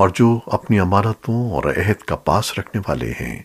اور جو اپنی امانتوں اور عہد کا پاس رکھنے والے ہیں۔